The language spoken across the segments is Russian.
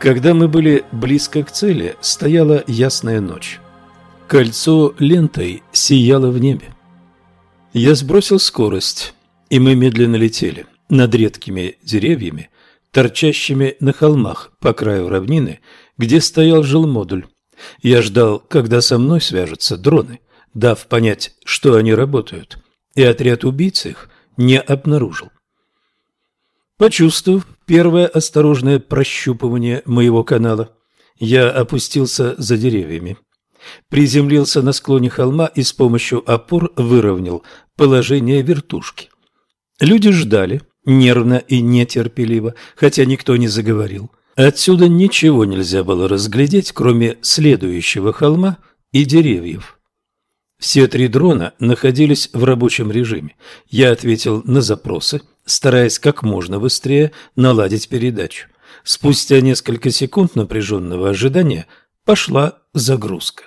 Когда мы были близко к цели, стояла ясная ночь. Кольцо лентой сияло в небе. Я сбросил скорость, и мы медленно летели над редкими деревьями, торчащими на холмах по краю равнины, где стоял жилмодуль. Я ждал, когда со мной свяжутся дроны, дав понять, что они работают, и отряд убийц их не обнаружил. Почувствовав первое осторожное прощупывание моего канала, я опустился за деревьями. Приземлился на склоне холма и с помощью опор выровнял положение вертушки. Люди ждали, нервно и нетерпеливо, хотя никто не заговорил. Отсюда ничего нельзя было разглядеть, кроме следующего холма и деревьев. Все три дрона находились в рабочем режиме. Я ответил на запросы, стараясь как можно быстрее наладить передачу. Спустя несколько секунд напряженного ожидания пошла загрузка.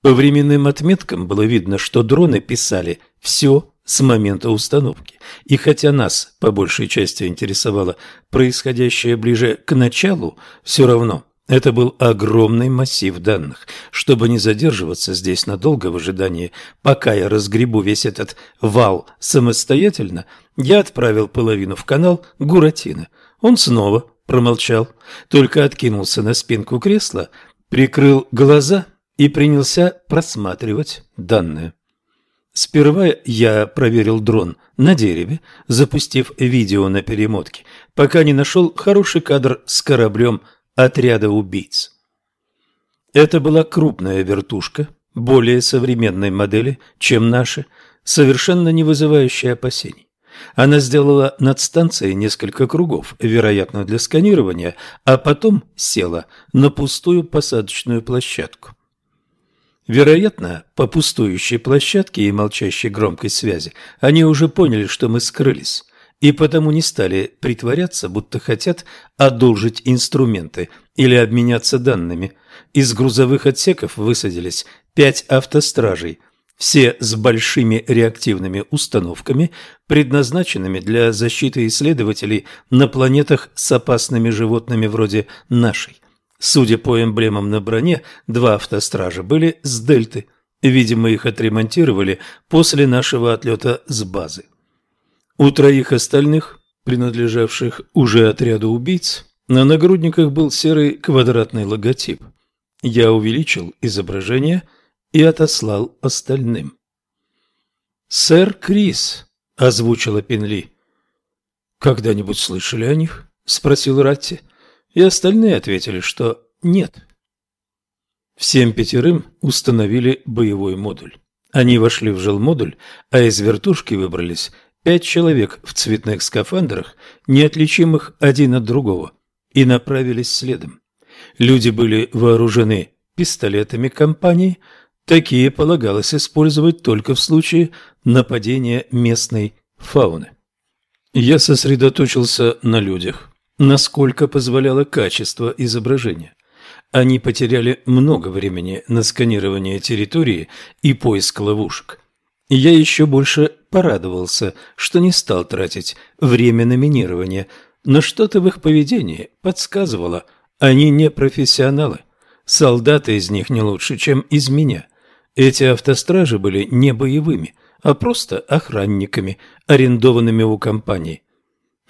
По временным отметкам было видно, что дроны писали все с момента установки. И хотя нас по большей части интересовало происходящее ближе к началу, все равно это был огромный массив данных. Чтобы не задерживаться здесь надолго в ожидании, пока я разгребу весь этот вал самостоятельно, я отправил половину в канал Гуратино. Он снова промолчал, только откинулся на спинку кресла, прикрыл глаза и принялся просматривать данные. Сперва я проверил дрон на дереве, запустив видео на перемотке, пока не нашел хороший кадр с кораблем отряда убийц. Это была крупная вертушка, более современной модели, чем наши, совершенно не вызывающая опасений. Она сделала над станцией несколько кругов, вероятно, для сканирования, а потом села на пустую посадочную площадку. Вероятно, по пустующей площадке и молчащей громкой связи они уже поняли, что мы скрылись, и потому не стали притворяться, будто хотят одолжить инструменты или обменяться данными. Из грузовых отсеков высадились пять автостражей, все с большими реактивными установками, предназначенными для защиты исследователей на планетах с опасными животными вроде нашей. Судя по эмблемам на броне, два автостража были с дельты. Видимо, их отремонтировали после нашего отлета с базы. У троих остальных, принадлежавших уже отряду убийц, на нагрудниках был серый квадратный логотип. Я увеличил изображение и отослал остальным. «Сэр Крис», — озвучила Пенли. «Когда-нибудь слышали о них?» — спросил Ратти и остальные ответили, что нет. Всем пятерым установили боевой модуль. Они вошли в жилмодуль, а из вертушки выбрались пять человек в цветных скафандрах, неотличимых один от другого, и направились следом. Люди были вооружены пистолетами компании, такие полагалось использовать только в случае нападения местной фауны. Я сосредоточился на людях насколько позволяло качество изображения. Они потеряли много времени на сканирование территории и поиск ловушек. Я еще больше порадовался, что не стал тратить время на минирование, но что-то в их поведении подсказывало, они не профессионалы. Солдаты из них не лучше, чем из меня. Эти автостражи были не боевыми, а просто охранниками, арендованными у компании.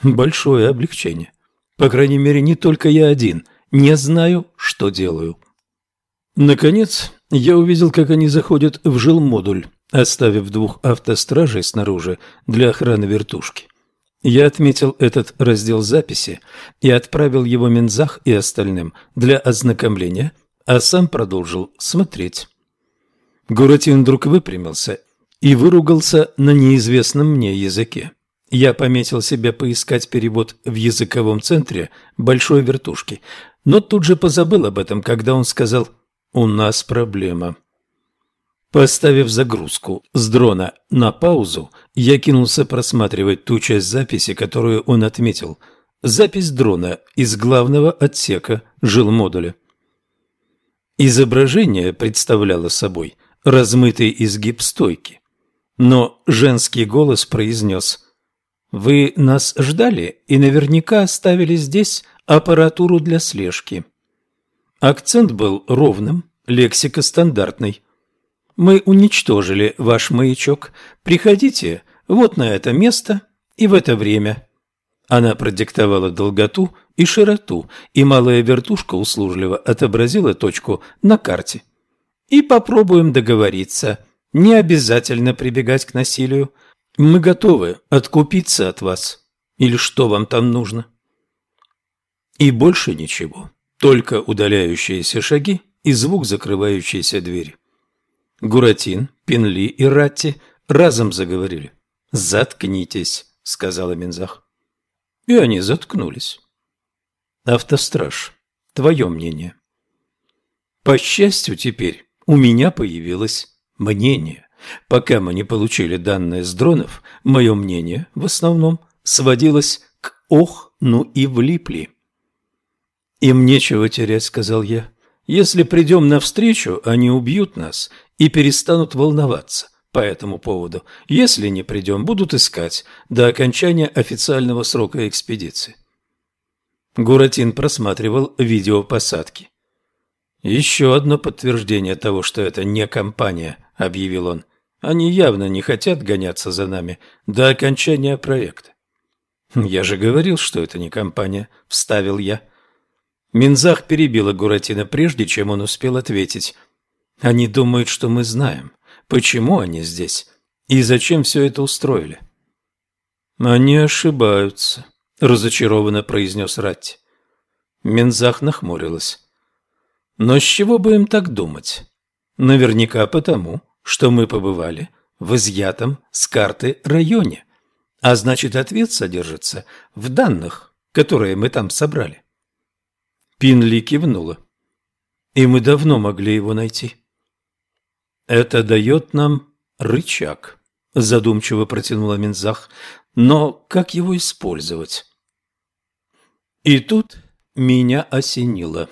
Большое облегчение. По крайней мере, не только я один. Не знаю, что делаю. Наконец, я увидел, как они заходят в жилмодуль, оставив двух автостражей снаружи для охраны вертушки. Я отметил этот раздел записи и отправил его Минзах и остальным для ознакомления, а сам продолжил смотреть. Гуратин вдруг выпрямился и выругался на неизвестном мне языке. Я пометил себе поискать перевод в языковом центре большой вертушки, но тут же позабыл об этом, когда он сказал «У нас проблема». Поставив загрузку с дрона на паузу, я кинулся просматривать ту часть записи, которую он отметил. Запись дрона из главного отсека жилмодуля. Изображение представляло собой размытый изгиб стойки. Но женский голос произнес – вы нас ждали и наверняка оставили здесь аппаратуру для слежки. Акцент был ровным, лексика стандартной. Мы уничтожили ваш маячок. Приходите вот на это место и в это время. Она продиктовала долготу и широту, и малая вертушка услужливо отобразила точку на карте. И попробуем договориться. Не обязательно прибегать к насилию. Мы готовы откупиться от вас. Или что вам там нужно? И больше ничего. Только удаляющиеся шаги и звук закрывающейся двери. Гуратин, Пенли и Ратти разом заговорили. «Заткнитесь», — сказала Минзах. И они заткнулись. «Автостраж, твое мнение?» «По счастью, теперь у меня появилось мнение. Пока мы не получили данные с дронов, мое мнение в основном сводилось к «ох, ну и влипли». «Им нечего терять», — сказал я. «Если придем навстречу, они убьют нас и перестанут волноваться по этому поводу. Если не придем, будут искать до окончания официального срока экспедиции». Гуратин просматривал видео посадки. «Еще одно подтверждение того, что это не компания», — объявил он. «Они явно не хотят гоняться за нами до окончания проекта». «Я же говорил, что это не компания», — вставил я. Минзах перебила Гуратина прежде, чем он успел ответить. «Они думают, что мы знаем, почему они здесь и зачем все это устроили». «Они ошибаются», — разочарованно произнес Ратти. Минзах нахмурилась. «Но с чего бы им так думать? Наверняка потому, что мы побывали в изъятом с карты районе, а значит ответ содержится в данных, которые мы там собрали». Пинли кивнула. И мы давно могли его найти. Это дает нам рычаг, задумчиво протянула Минзах. Но как его использовать? И тут меня осенило.